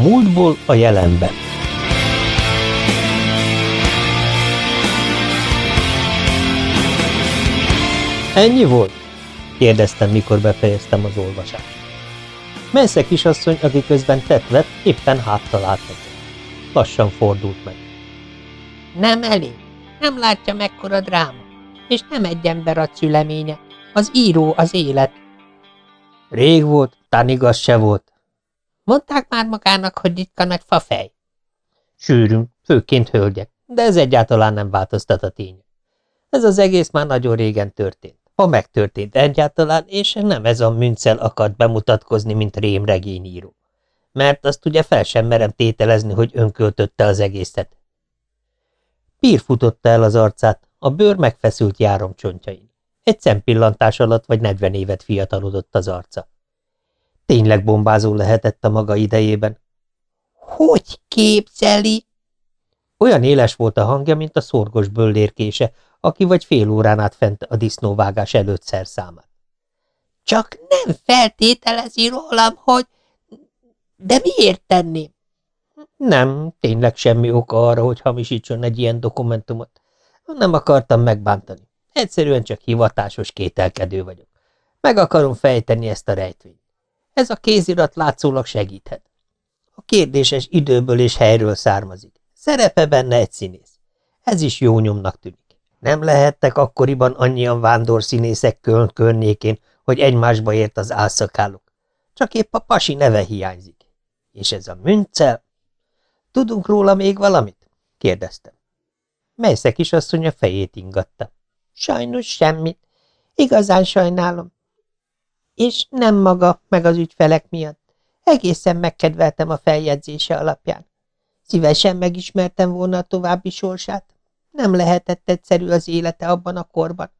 A múltból a jelenbe. Ennyi volt? kérdeztem, mikor befejeztem az olvasást. Messze kisasszony, aki közben tetvet, éppen háttal állt Lassan fordult meg. Nem elég. Nem látja mekkora dráma. És nem egy ember a szüleménye. Az író az élet. Rég volt, tán igaz se volt. Mondták már magának, hogy ritka nagy fafej. Sűrűn, főként hölgyek, de ez egyáltalán nem változtat a tény. Ez az egész már nagyon régen történt. Ha megtörtént egyáltalán, és nem ez a műncel akart bemutatkozni, mint rémregényíró. Mert azt ugye fel sem merem tételezni, hogy önköltötte az egészet. Pír futotta el az arcát, a bőr megfeszült járomcsontjain. Egy szempillantás alatt vagy negyven évet fiatalodott az arca. Tényleg bombázó lehetett a maga idejében. Hogy képzeli? Olyan éles volt a hangja, mint a szorgos böllérkése, aki vagy fél órán át fent a disznóvágás előtt szerszámát. Csak nem feltételezi rólam, hogy... De miért tenném? Nem, tényleg semmi oka arra, hogy hamisítson egy ilyen dokumentumot. Nem akartam megbántani. Egyszerűen csak hivatásos kételkedő vagyok. Meg akarom fejteni ezt a rejtvényt. Ez a kézirat látszólag segíthet. A kérdéses időből és helyről származik. Szerepe benne egy színész. Ez is jó nyomnak tűnik. Nem lehettek akkoriban annyian vándor színészek Köln környékén, hogy egymásba ért az álszakálok. Csak épp a pasi neve hiányzik. És ez a Müncel? Tudunk róla még valamit? kérdeztem. Melyszek is asszony a fejét ingatta. Sajnos semmit. Igazán sajnálom. És nem maga, meg az ügyfelek miatt. Egészen megkedveltem a feljegyzése alapján. Szívesen megismertem volna a további sorsát. Nem lehetett egyszerű az élete abban a korban.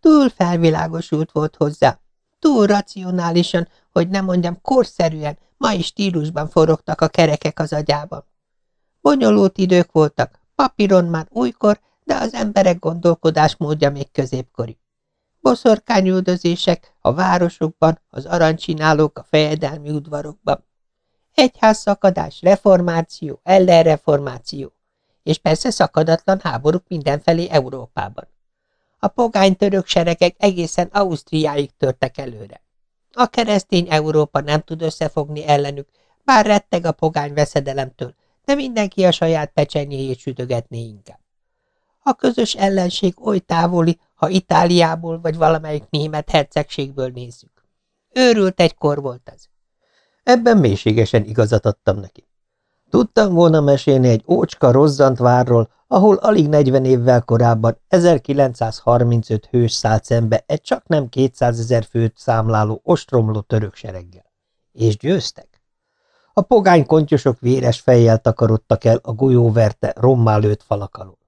Túl felvilágosult volt hozzá. Túl racionálisan, hogy nem mondjam korszerűen, mai stílusban forogtak a kerekek az agyában. Bonyolult idők voltak, papíron már újkor, de az emberek gondolkodásmódja még középkori. Boszorkányüldözések a városokban, az arancsinálók a fejedelmi udvarokban. Egyházszakadás, reformáció, ellenreformáció, és persze szakadatlan háborúk mindenfelé Európában. A pogány török seregek egészen Ausztriáig törtek előre. A keresztény Európa nem tud összefogni ellenük, bár retteg a pogány veszedelemtől, de mindenki a saját pecsenyéjét sütögetné inkább. A közös ellenség oly távoli, ha Itáliából vagy valamelyik német hercegségből nézzük. Őrült egykor volt ez. Ebben mélységesen igazat adtam neki. Tudtam volna mesélni egy ócska rozzant várról, ahol alig 40 évvel korábban 1935 hős szállt szembe egy csak nem 200 ezer főt számláló ostromló török sereggel. És győztek. A pogány kontyosok véres fejjel takarodtak el a golyóverte, rommá lőtt falak alól.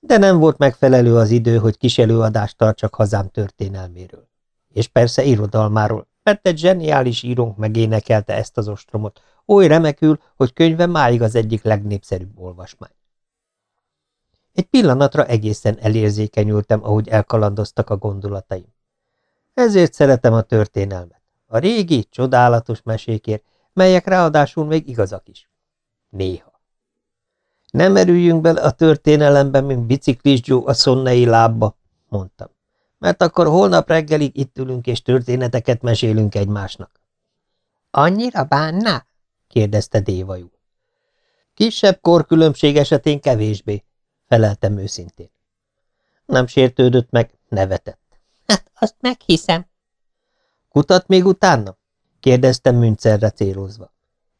De nem volt megfelelő az idő, hogy kis előadást tartsak hazám történelméről. És persze irodalmáról, mert egy zseniális írónk megénekelte ezt az ostromot, oly remekül, hogy könyve máig az egyik legnépszerűbb olvasmány. Egy pillanatra egészen elérzékenyültem, ahogy elkalandoztak a gondolataim. Ezért szeretem a történelmet. A régi, csodálatos mesékért, melyek ráadásul még igazak is. Néha. Nem merüljünk bele a történelembe, mint biciklis Joe a szonnei lábba, mondtam, mert akkor holnap reggelig itt ülünk és történeteket mesélünk egymásnak. Annyira bánná? kérdezte dévajú. Kisebb korkülönbség esetén kevésbé, feleltem őszintén. Nem sértődött meg, nevetett. Hát, azt meghiszem. Kutat még utána? kérdeztem Müncerre célozva.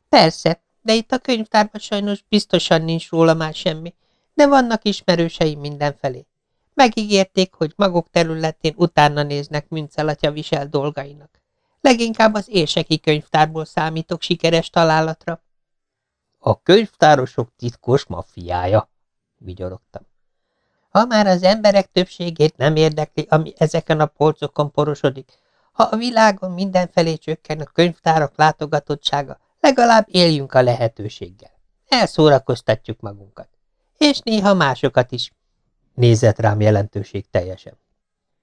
Persze, de itt a könyvtárban sajnos biztosan nincs róla már semmi, de vannak ismerőseim mindenfelé. Megígérték, hogy maguk területén utána néznek Müncelatja visel dolgainak. Leginkább az érseki könyvtárból számítok sikeres találatra. A könyvtárosok titkos maffiája, vigyorogtam. Ha már az emberek többségét nem érdekli, ami ezeken a polcokon porosodik, ha a világon mindenfelé csökken a könyvtárak látogatottsága, legalább éljünk a lehetőséggel. Elszórakoztatjuk magunkat. És néha másokat is. Nézett rám jelentőség teljesen.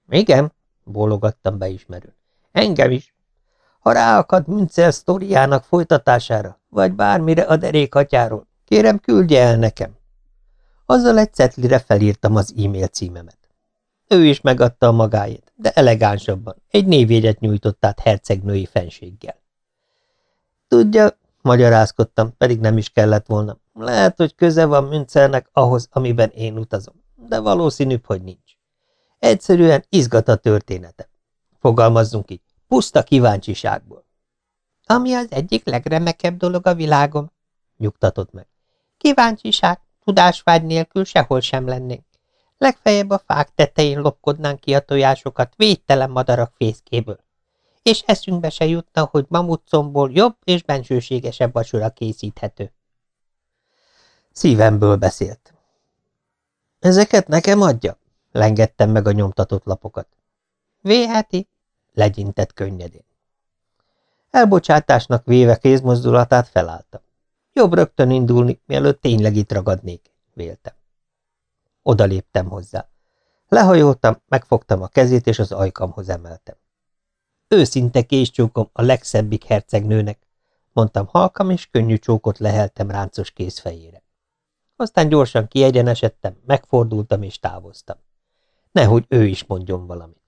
Igen, bólogattam beismerőn. Engem is. Ha ráakad Münzel sztoriának folytatására, vagy bármire a derékhatyáról, kérem, küldje el nekem. Azzal egy cetlire felírtam az e-mail címemet. Ő is megadta a magáét, de elegánsabban, egy névjegyet nyújtott át hercegnői fenséggel. Tudja, magyarázkodtam, pedig nem is kellett volna. Lehet, hogy köze van Müncelnek ahhoz, amiben én utazom, de valószínűbb, hogy nincs. Egyszerűen izgat a története. Fogalmazzunk így, puszta kíváncsiságból. Ami az egyik legremekebb dolog a világon, nyugtatott meg. Kíváncsiság, tudásvágy nélkül sehol sem lennénk. Legfeljebb a fák tetején lopkodnánk ki a tojásokat védtelen madarak fészkéből. És eszünkbe se jutna, hogy mamutcomból jobb és bensőségesebb vacsora készíthető. Szívemből beszélt. Ezeket nekem adja? Lengettem meg a nyomtatott lapokat. Véheti? Legyintett könnyedén. Elbocsátásnak véve kézmozdulatát felálltam. Jobb rögtön indulni, mielőtt tényleg itt ragadnék, véltem. Oda léptem hozzá. Lehajoltam, megfogtam a kezét, és az ajkamhoz emeltem. Őszinte késcsókom a legszebbik hercegnőnek, mondtam halkam, és könnyű csókot leheltem ráncos kézfejére. Aztán gyorsan kiegyenesedtem, megfordultam és távoztam. Nehogy ő is mondjon valamit.